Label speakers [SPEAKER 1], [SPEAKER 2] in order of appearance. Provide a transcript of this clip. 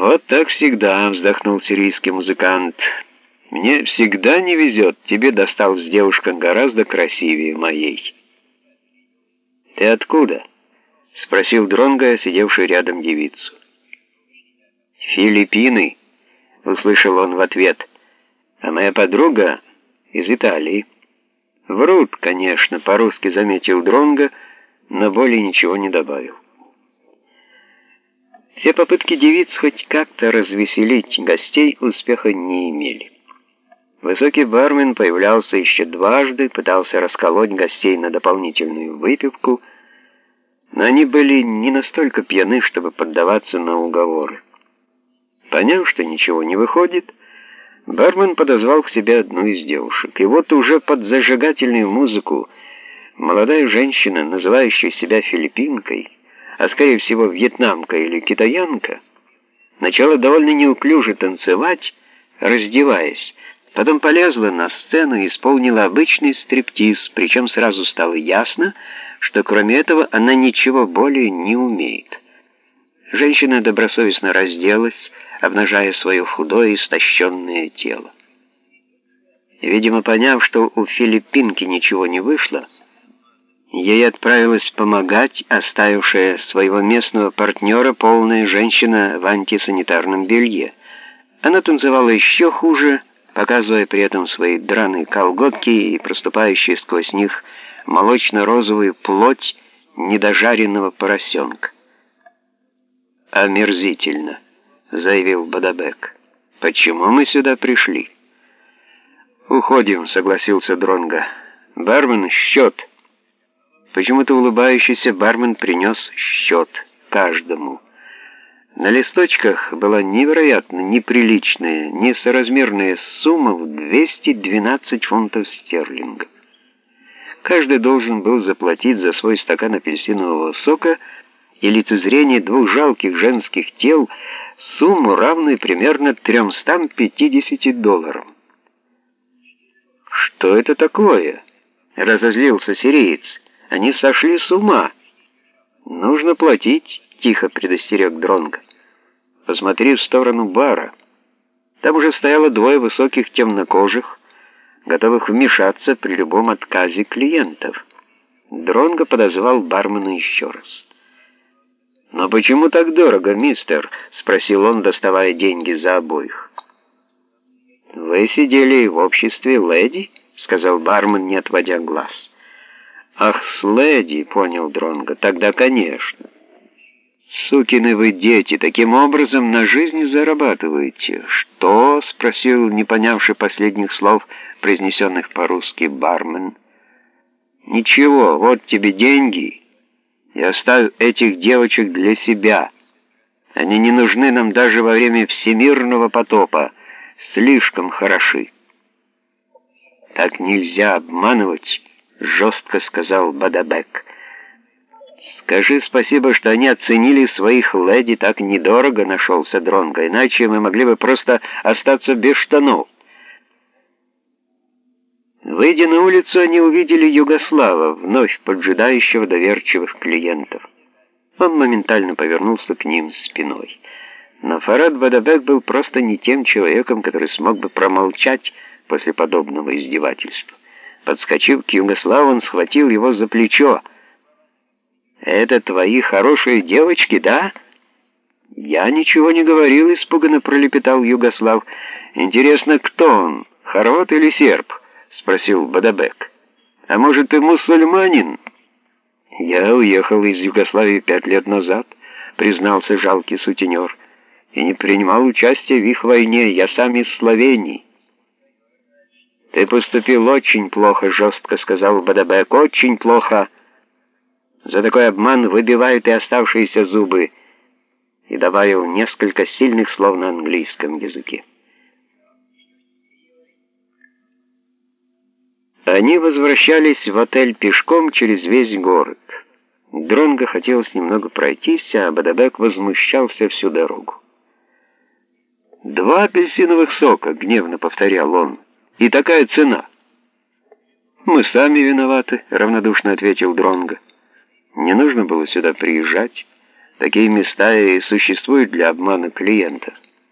[SPEAKER 1] «Вот так всегда», — вздохнул сирийский музыкант. «Мне всегда не везет, тебе досталась девушка гораздо красивее моей». «Ты откуда?» — спросил Дронго, сидевший рядом девицу. «Филиппины», — услышал он в ответ, — «а моя подруга из Италии». «Врут, конечно», — по-русски заметил Дронго, но более ничего не добавил. Все попытки девиц хоть как-то развеселить гостей успеха не имели. Высокий бармен появлялся еще дважды, пытался расколоть гостей на дополнительную выпивку, но они были не настолько пьяны, чтобы поддаваться на уговоры. Поняв, что ничего не выходит, бармен подозвал к себе одну из девушек. И вот уже под зажигательную музыку молодая женщина, называющая себя филиппинкой, а скорее всего вьетнамка или китаянка, начала довольно неуклюже танцевать, раздеваясь. Потом полезла на сцену и исполнила обычный стриптиз, причем сразу стало ясно, что кроме этого она ничего более не умеет. Женщина добросовестно разделась, обнажая свое худое истощенное тело. Видимо, поняв, что у филиппинки ничего не вышло, Ей отправилась помогать оставившая своего местного партнера полная женщина в антисанитарном белье. Она танцевала еще хуже, показывая при этом свои драные колготки и проступающие сквозь них молочно-розовую плоть недожаренного поросенка. «Омерзительно», — заявил Бадабек. «Почему мы сюда пришли?» «Уходим», — согласился Дронга. «Бармен, счет». Почему-то улыбающийся бармен принес счет каждому. На листочках была невероятно неприличная, несоразмерная сумма в 212 фунтов стерлингов. Каждый должен был заплатить за свой стакан апельсинового сока и лицезрение двух жалких женских тел сумму, равную примерно 350 долларам. «Что это такое?» — разозлился сириец. Они сошли с ума. Нужно платить, тихо предостерег Дронго. Посмотри в сторону бара. Там уже стояло двое высоких темнокожих, готовых вмешаться при любом отказе клиентов. Дронго подозвал бармена еще раз. «Но почему так дорого, мистер?» — спросил он, доставая деньги за обоих. «Вы сидели в обществе леди?» — сказал бармен, не отводя глаз. «Ах, Следи!» — понял Дронго. «Тогда, конечно». «Сукины вы дети, таким образом на жизнь зарабатываете». «Что?» — спросил, не понявший последних слов, произнесенных по-русски бармен. «Ничего, вот тебе деньги. Я оставь этих девочек для себя. Они не нужны нам даже во время всемирного потопа. Слишком хороши». «Так нельзя обманывать» жестко сказал Бадабек. «Скажи спасибо, что они оценили своих леди так недорого», — нашелся Дронго, «иначе мы могли бы просто остаться без штанов». Выйдя на улицу, они увидели Югослава, вновь поджидающего доверчивых клиентов. Он моментально повернулся к ним спиной. Но Фарад Бадабек был просто не тем человеком, который смог бы промолчать после подобного издевательства. Подскочив к Югославу, он схватил его за плечо. «Это твои хорошие девочки, да?» «Я ничего не говорил», — испуганно пролепетал Югослав. «Интересно, кто он, хорват или серб?» — спросил Бадабек. «А может, ты мусульманин?» «Я уехал из Югославии пять лет назад», — признался жалкий сутенер, «и не принимал участия в их войне. Я сам из Словении». «Ты поступил очень плохо», — жестко сказал Бадабек. «Очень плохо. За такой обман выбивают и оставшиеся зубы». И добавил несколько сильных слов на английском языке. Они возвращались в отель пешком через весь город. Дронго хотелось немного пройтись, а Бадабек возмущался всю дорогу. «Два апельсиновых сока», — гневно повторял он. И такая цена. Мы сами виноваты, равнодушно ответил Дронго. Не нужно было сюда приезжать. Такие места и существуют для обмана клиентов.